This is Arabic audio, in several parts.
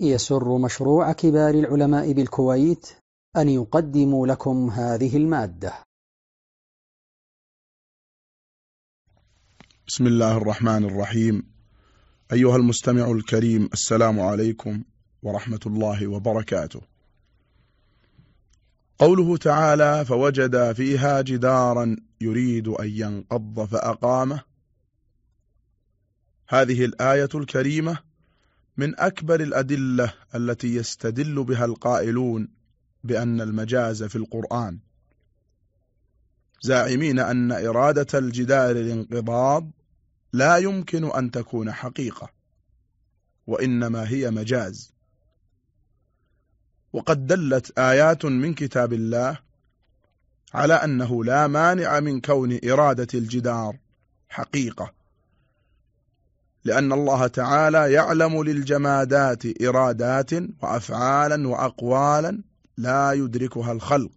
يسر مشروع كبار العلماء بالكويت أن يقدم لكم هذه المادة. بسم الله الرحمن الرحيم. أيها المستمع الكريم السلام عليكم ورحمة الله وبركاته. قوله تعالى فوجد فيها جدارا يريد أن ينقض فأقامه. هذه الآية الكريمة من أكبر الأدلة التي يستدل بها القائلون بأن المجاز في القرآن. زاعمين أن إرادة الجدار الانقضاض لا يمكن أن تكون حقيقة وإنما هي مجاز. وقد دلت آيات من كتاب الله على أنه لا مانع من كون إرادة الجدار حقيقة. لأن الله تعالى يعلم للجمادات إرادات وأفعالا وأقوالا لا يدركها الخلق.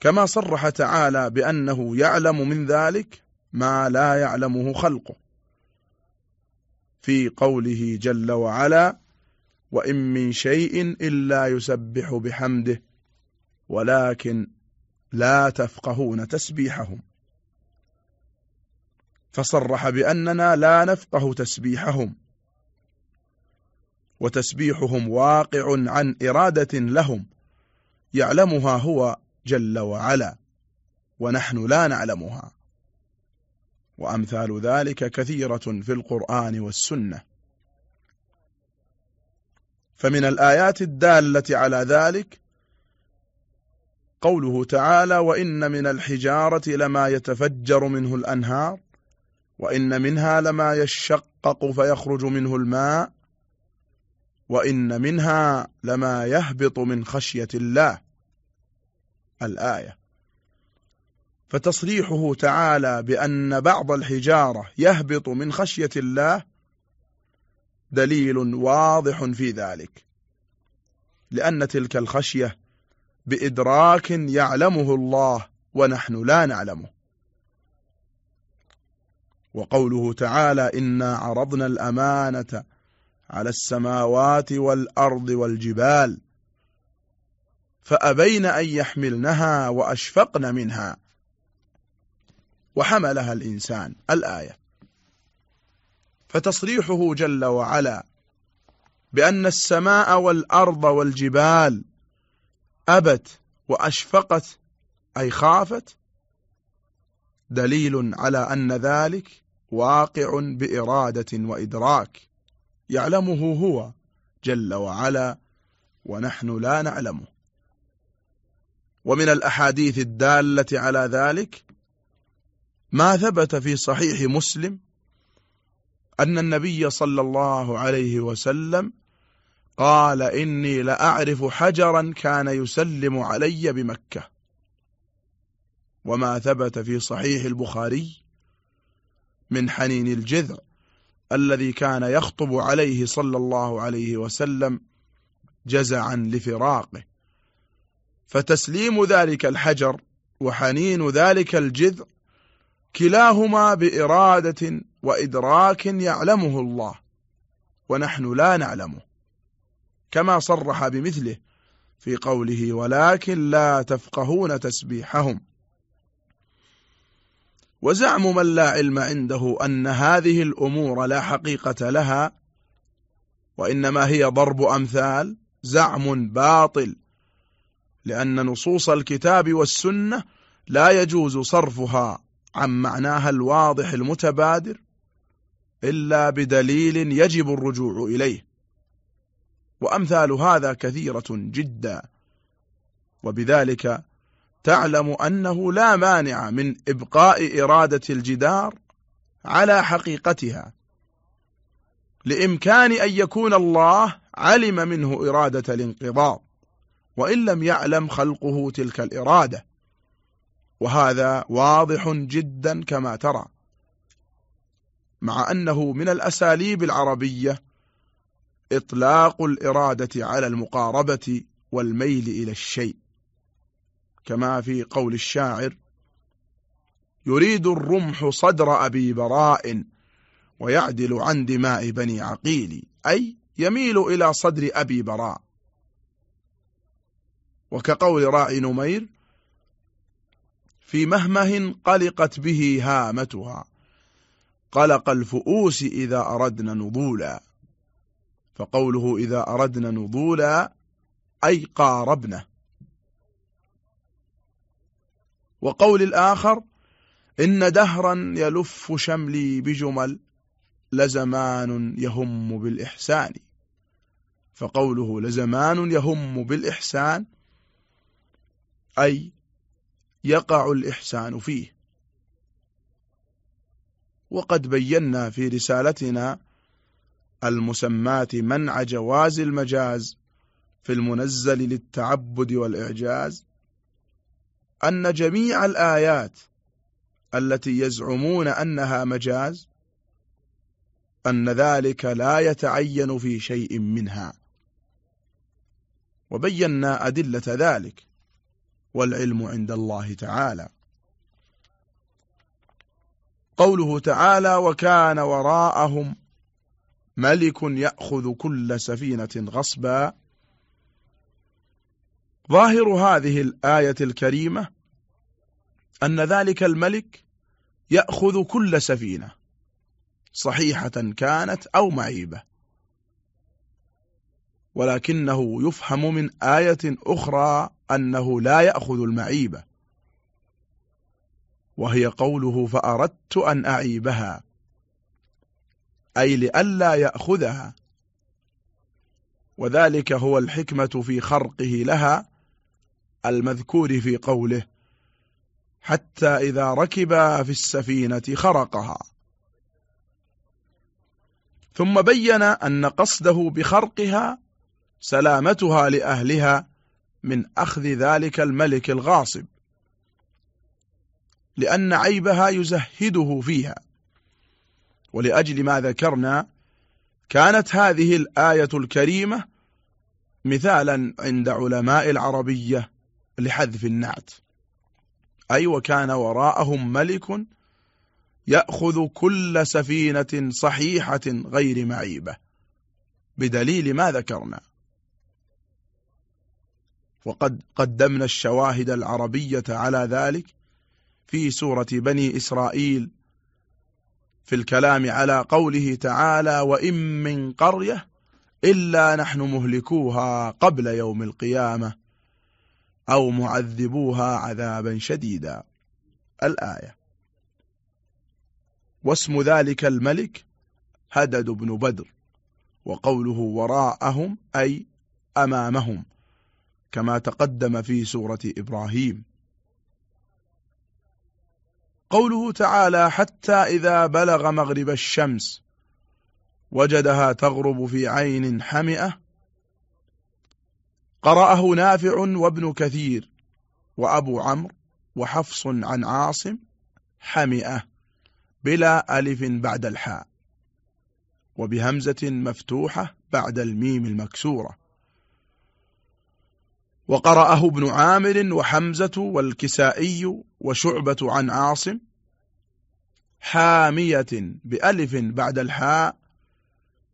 كما صرح تعالى بأنه يعلم من ذلك ما لا يعلمه خلقه. في قوله جل وعلا وإن من شيء إلا يسبح بحمده ولكن لا تفقهون تسبيحهم. فصرح بأننا لا نفقه تسبيحهم وتسبيحهم واقع عن إرادة لهم يعلمها هو جل وعلا ونحن لا نعلمها. وأمثال ذلك كثيرة في القرآن والسنة. فمن الآيات الدالة على ذلك قوله تعالى وإن من الحجارة لما يتفجر منه الأنهار وإن منها لما يشقق فيخرج منه الماء وإن منها لما يهبط من خشية الله. الآية. فتصريحه تعالى بأن بعض الحجارة يهبط من خشية الله دليل واضح في ذلك. لأن تلك الخشية بإدراك يعلمه الله ونحن لا نعلمه. وقوله تعالى إنا عرضنا الأمانة على السماوات والأرض والجبال فأبين أن يحملنها وأشفقن منها وحملها الإنسان الآية فتصريحه جل وعلا بأن السماء والأرض والجبال أبت وأشفقت أي خافت دليل على أن ذلك واقع بإرادة وإدراك يعلمه هو جل وعلا ونحن لا نعلمه. ومن الأحاديث الدالة على ذلك ما ثبت في صحيح مسلم أن النبي صلى الله عليه وسلم قال إني لأعرف حجرا كان يسلم علي بمكة. وما ثبت في صحيح البخاري من حنين الجذع الذي كان يخطب عليه صلى الله عليه وسلم جزعا لفراقه. فتسليم ذلك الحجر وحنين ذلك الجذع كلاهما بإرادة وإدراك يعلمه الله ونحن لا نعلمه كما صرح بمثله في قوله ولكن لا تفقهون تسبيحهم وزعم من لا علم عنده أن هذه الأمور لا حقيقة لها وإنما هي ضرب أمثال زعم باطل لأن نصوص الكتاب والسنة لا يجوز صرفها عن معناها الواضح المتبادر إلا بدليل يجب الرجوع إليه. وأمثال هذا كثيرة جدا وبذلك تعلم أنه لا مانع من إبقاء إرادة الجدار على حقيقتها. لإمكان أن يكون الله علم منه إرادة الانقضاض وإن لم يعلم خلقه تلك الإرادة. وهذا واضح جدا كما ترى. مع أنه من الأساليب العربية إطلاق الإرادة على المقاربة والميل إلى الشيء. كما في قول الشاعر يريد الرمح صدر أبي براء ويعدل عن دماء بني عقيل أي يميل إلى صدر أبي براء. وكقول راعي نمير في مهمه قلقت به هامتها قلق الفؤوس إذا أردنا نضولا. فقوله إذا أردنا نضولا أي قاربنا وقول الآخر إن دهرا يلف شملي بجمل لزمان يهم بالإحسان. فقوله لزمان يهم بالإحسان أي يقع الإحسان فيه. وقد بينا في رسالتنا المسمات منع جواز المجاز في المنزل للتعبد والإعجاز. أن جميع الآيات التي يزعمون أنها مجاز أن ذلك لا يتعين في شيء منها. وبينا أدلة ذلك والعلم عند الله تعالى. قوله تعالى وكان وراءهم ملك يأخذ كل سفينة غصبا ظاهر هذه الآية الكريمة أن ذلك الملك يأخذ كل سفينة صحيحة كانت أو معيبة. ولكنه يفهم من آية أخرى أنه لا يأخذ المعيبة وهي قوله فأردت أن أعيبها أي لئلا يأخذها. وذلك هو الحكمة في خرقه لها المذكور في قوله حتى إذا ركب في السفينة خرقها. ثم بين أن قصده بخرقها سلامتها لأهلها من أخذ ذلك الملك الغاصب لأن عيبها يزهده فيها. ولأجل ما ذكرنا كانت هذه الآية الكريمة مثالا عند علماء العربية لحذف النعت. أي وكان وراءهم ملك يأخذ كل سفينة صحيحة غير معيبة. بدليل ما ذكرنا. وقد قدمنا الشواهد العربية على ذلك في سورة بني إسرائيل في الكلام على قوله تعالى وإن من قرية إلا نحن مهلكوها قبل يوم القيامة أو معذبوها عذابا شديدا. الآية. واسم ذلك الملك هدد بن بدر وقوله وراءهم أي أمامهم كما تقدم في سورة إبراهيم. قوله تعالى حتى إذا بلغ مغرب الشمس وجدها تغرب في عين حمئة قرأه نافع وابن كثير وأبو عمرو وحفص عن عاصم حمئة بلا ألف بعد الحاء وبهمزة مفتوحة بعد الميم المكسورة. وقرأه ابن عامر وحمزة والكسائي وشعبة عن عاصم حامية بألف بعد الحاء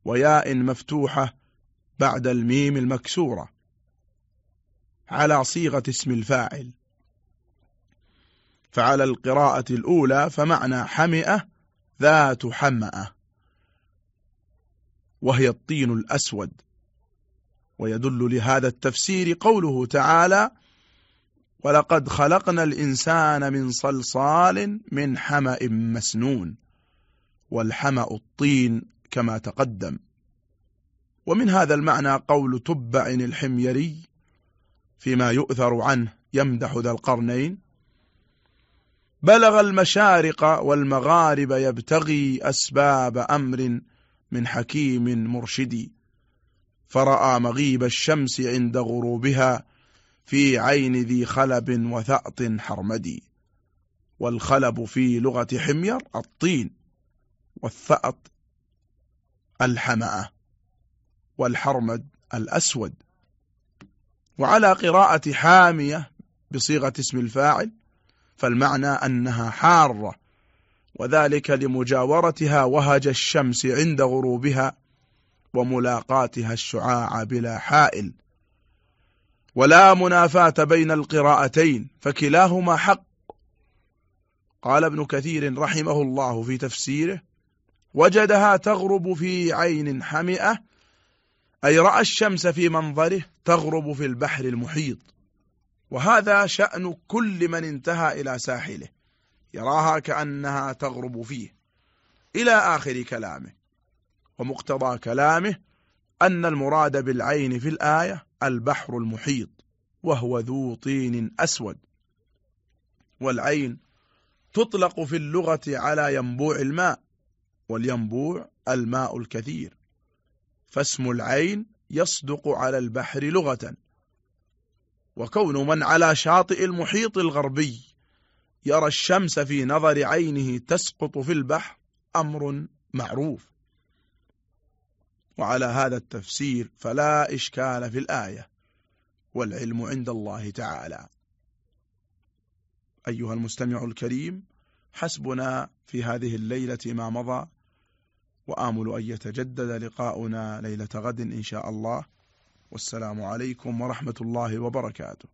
وياء مفتوحة بعد الميم المكسورة. على صيغة اسم الفاعل. فعلى القراءة الأولى فمعنى حمئة ذات حمأة وهي الطين الأسود. ويدل لهذا التفسير قوله تعالى ولقد خلقنا الإنسان من صلصال من حمأ مسنون والحمأ الطين كما تقدم. ومن هذا المعنى قول تبع الحميري فيما يؤثر عنه يمدح ذا القرنين. بلغ المشارق والمغارب يبتغي أسباب أمر من حكيم مرشد. فرأى مغيب الشمس عند غروبها في عين ذي خلب وثأط حرمدي والخلب في لغة حمير الطين والثأط الحمأة والحرمد الأسود. وعلى قراءة حامية بصيغة اسم الفاعل فالمعنى أنها حارة وذلك لمجاورتها وهج الشمس عند غروبها وملاقاتها الشعاع بلا حائل. ولا منافاة بين القراءتين فكلاهما حق. قال ابن كثير رحمه الله في تفسيره وجدها تغرب في عين حمئة أي رأى الشمس في منظره تغرب في البحر المحيط. وهذا شأن كل من انتهى إلى ساحله يراها كأنها تغرب فيه إلى آخر كلامه. ومقتضى كلامه أن المراد بالعين في الآية البحر المحيط وهو ذو طين أسود. والعين تطلق في اللغة على ينبوع الماء والينبوع الماء الكثير. فاسم العين يصدق على البحر لغة وكون من على شاطئ المحيط الغربي يرى الشمس في نظر عينه تسقط في البحر أمر معروف. وعلى هذا التفسير فلا إشكال في الآية والعلم عند الله تعالى. أيها المستمع الكريم حسبنا في هذه الليلة ما مضى وآمل أن يتجدد لقاؤنا ليلة غد إن شاء الله. والسلام عليكم ورحمة الله وبركاته.